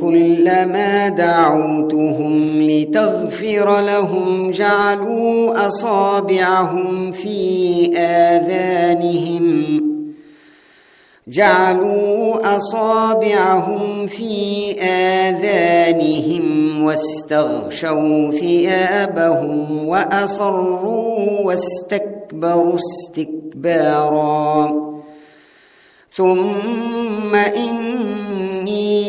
كلما دعوتهم لتغفر لهم جعلوا أصابعهم في آذانهم. جعلوا أصابعهم في آذانهم واستغشوا ثيابهم وأصروا واستكبروا استكبارا. ثم إني